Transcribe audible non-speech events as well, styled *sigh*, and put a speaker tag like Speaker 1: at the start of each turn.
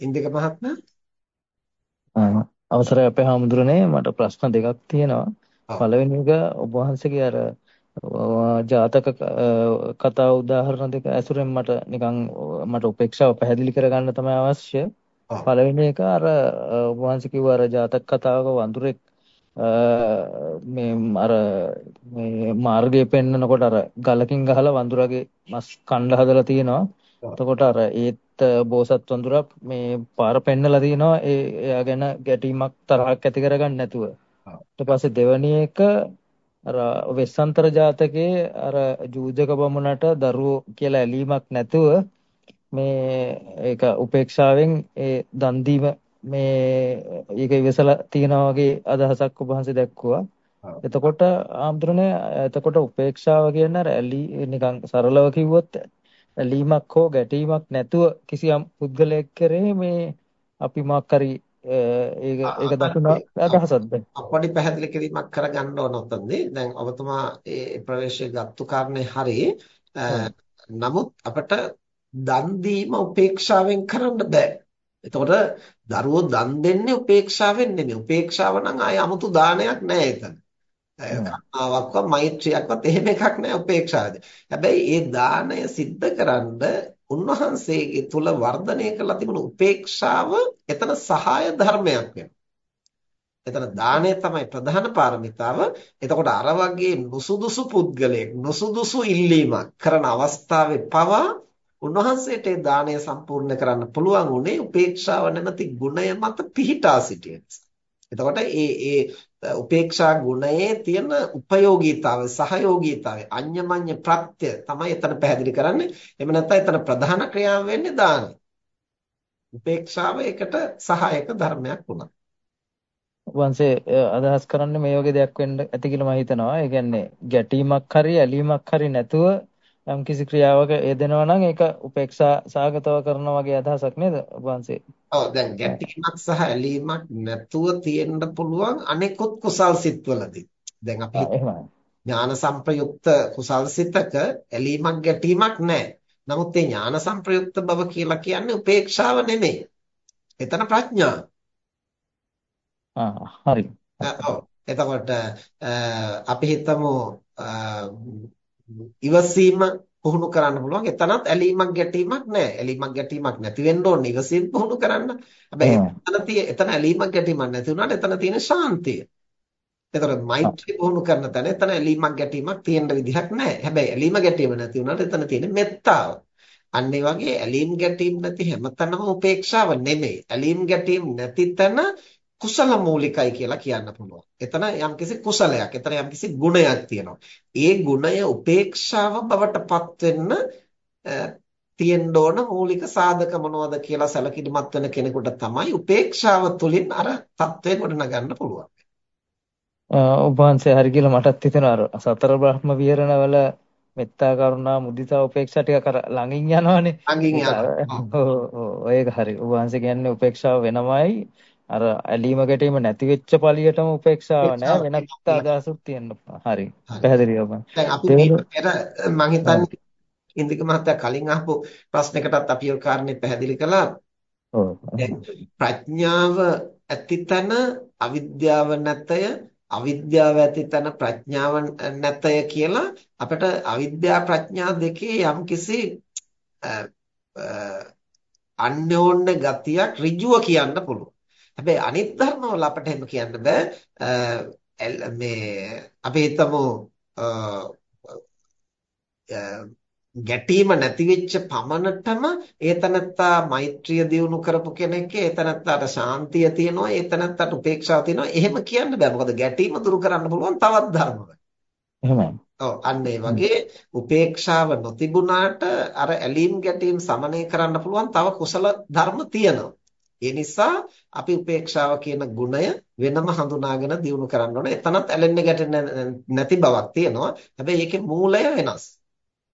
Speaker 1: ඉන්දික මහත්මයා
Speaker 2: අවසරයි අපේ හාමුදුරනේ මට ප්‍රශ්න දෙකක් තියෙනවා. පළවෙනි එක ඔබ වහන්සේගේ අර ජාතක කතා උදාහරණ දෙක ඇසුරෙන් මට නිකන් මට උපේක්ෂාව පැහැදිලි කරගන්න තමයි අවශ්‍ය. පළවෙනි එක අර ඔබ වහන්සේ කිව්ව අර ජාතක කතාවක වඳුරෙක් මේ අර මේ මාර්ගය පෙන්නකොට අර ගලකින් ගහලා වඳුරගේ මස් කණ්ඩ හදලා තියෙනවා. එතකොට අර ඒත් බෝසත් වඳුරා මේ පාර පෙන්නලා තිනවා ඒ එයා ගැන ගැටීමක් තරහක් ඇති කරගන්න නැතුව. ඊට පස්සේ දෙවැනි එක අර වෙස්සන්තර ජාතකයේ අර ජූජක බමුණට දරුවෝ කියලා ඇලීමක් නැතුව මේ ඒක උපේක්ෂාවෙන් ඒ දන් දීම මේ ඒක ඉවසලා තියනවා වගේ අදහසක් ඔබ වහන්සේ දැක්කුවා. එතකොට ආම්ද්‍රනේ එතකොට උපේක්ෂාව කියන්නේ අර ඇලි නිකන් සරලව කිව්වොත් ඇලීමක් හෝ ගැටීමක් නැතුව කිසියම් පුද්ගලයෙක් කරේ මේ අපි මොකක් හරි ඒක ඒක දක්වන අදහසක්ද?
Speaker 1: අපඩි පැහැදිලි කිරීමක් කරගන්න ඕන උතන්දී? දැන් ඔබතුමා ඒ ප්‍රවේශය ගත්තු කාරණේ හරි නමුත් අපිට දන් දීම උපේක්ෂාවෙන් කරන්න බෑ. එතකොට දරුවෝ දන් දෙන්නේ උපේක්ෂාවෙන් නෙමෙයි. උපේක්ෂාව නම් ආය 아무තු දානයක් නෑ එතන කරුණාවක්වත් මෛත්‍රියක්වත් එහෙම එකක් නෑ උපේක්ෂාවද. හැබැයි ඒ දාණය સિદ્ધ කරන්න උන්වහන්සේගේ තුල වර්ධනය කරලා තිබුණු උපේක්ෂාව එතන සහාය ධර්මයක් වෙනවා. එතන දාණය තමයි ප්‍රධාන පාරමිතාව. එතකොට අර වගේ නුසුදුසු පුද්ගලයෙක් නුසුදුසු ඉල්ලීමක් කරන අවස්ථාවේ පවා උන්වහන්සේට ඒ දාණය සම්පූර්ණ කරන්න පුළුවන් උනේ උපේක්ෂාව නැමැති ගුණය මත පිහිටා සිටින නිසා. එතකොට ඒ ඒ උපේක්ෂා ගුණයේ තියෙන උපයෝගීතාවය සහයෝගීතාවය අඤ්ඤමඤ්ඤ ප්‍රත්‍ය තමයි එතන පැහැදිලි කරන්නේ. එහෙම නැත්නම් එතන ප්‍රධාන ක්‍රියාව වෙන්නේ දානයි. උපේක්ෂාව ඒකට සහායක ධර්මයක් වුණා.
Speaker 2: වංශේ අදහස් කරන්නේ මේ වගේ දෙයක් වෙන්න ඇති කියලා මම හිතනවා. ඒ කියන්නේ ගැටීමක් හරි ඇලීමක් හරි නැතුව යම්කිසි ක්‍රියාවක යෙදෙනවා නම් ඒක උපේක්ෂා සාගතව කරනවා වගේ අදහසක් නේද වංශේ?
Speaker 1: ඔව් දැන් ගැටීමක් සහ ඇලීමක් නැතුව තියෙන්න පුළුවන් අනෙකුත් කුසල් සිත්වලදී. දැන් අපි ඥාන සංප්‍රයුක්ත කුසල් සිතක ඇලීමක් ගැටීමක් නැහැ. නමුත් මේ ඥාන සංප්‍රයුක්ත බව කියලා කියන්නේ උපේක්ෂාව නෙමෙයි. එතන ප්‍රඥාව.
Speaker 2: ආ හරි.
Speaker 1: එතකොට අපි හිතමු ඉවසීම පුහුණු කරන්න පුළුවන්. එතනත් ඇලීමක් ගැටීමක් නැහැ. ඇලීමක් ගැටීමක් නැති වෙන්න ඕනේ ඉවසීම පුහුණු කරන්න. හැබැයි එතන තියෙ එතන ඇලීමක් ගැටීමක් නැති වුණාට එතන තියෙන ශාන්තිය. එතකොට මෛත්‍රී පුහුණු කරන තැන එතන ඇලීමක් ගැටීමක් තියෙන්න විදිහක් නැහැ. හැබැයි ඇලීම ගැටීම නැති වුණාට එතන තියෙන මෙත්තාව. අන්න ඒ වගේ ඇලීම් ගැටීම් නැති හැමතැනම උපේක්ෂාව නෙමෙයි. ඇලීම් ගැටීම් නැති තැන කුසල මූලිකයි කියලා කියන්න පුළුවන්. එතන යම්කිසි කුසලයක්, එතන යම්කිසි ගුණයක් තියෙනවා. ඒ ගුණය උපේක්ෂාව බවට පත් වෙන්න තියෙන්න ඕන මූලික සාධක මොනවද කියලා සැලකිලිමත් වෙන කෙනෙකුට තමයි උපේක්ෂාව තුලින් අර தත්ත්වය ගොඩනගන්න පුළුවන්.
Speaker 2: ඔබ වහන්සේ හරි කියලා මටත් හිතෙනවා සතර බ්‍රහ්ම විහරණවල මෙත්තා කරුණා මුදිතා උපේක්ෂා ටික අර ළඟින් යනවනේ.
Speaker 1: ළඟින් යනවා. *laughs*
Speaker 2: ඔව් ඒක හරි. ඔබ වහන්සේ කියන්නේ උපේක්ෂාව වෙනමයි අර ඇලීම ගැටීම නැති වෙච්ච පළියටම උපේක්ෂාව නෑ වෙනත් අදහසක් තියෙන්න හරි. පැහැදිලිව
Speaker 1: දැන් අපි මේ පෙර මම හිතන්නේ ඉන්දික මහත්තයා කලින් අහපු ප්‍රශ්නයකටත් අපි ඔය කාරණේ පැහැදිලි කළා. ප්‍රඥාව ඇතිතන අවිද්‍යාව නැතය අවිද්‍යාව ඇතිතන ප්‍රඥාව නැතය කියලා අපිට අවිද්‍යා ප්‍රඥා දෙකේ යම්කිසි අන්‍යෝන්‍ය ගතියක් ඍජුව කියන්න පුළුවන් හැබැයි අනිත් ධර්මවල අපිට එහෙම කියන්න බෑ. මේ අපි හිතමු ගැටීම නැති වෙච්ච පමණටම ඒතනත්තා මෛත්‍රිය දියුණු කරපු කෙනෙක් ඒතනත්තාට ශාන්තිය තියෙනවා ඒතනත්තාට උපේක්ෂාව තියෙනවා. එහෙම කියන්න බෑ. මොකද ගැටීම දුරු කරන්න පුළුවන් තවත් ධර්මවල
Speaker 2: එහෙමයි.
Speaker 1: ඔව්. අන්න ඒ වගේ උපේක්ෂාව නොතිබුණාට අර ඇලීම් ගැටීම් සමනය කරන්න පුළුවන් තව කුසල ධර්ම තියෙනවා ඒ නිසා අපි උපේක්ෂාව කියන ගුණය වෙනම හඳුනාගෙන දියුණු කරන්න ඕනේ. එතනත් ඇලෙන්න ගැටෙන්න නැති බවක් තියෙනවා. හැබැයි ඒකේ මූලය වෙනස්.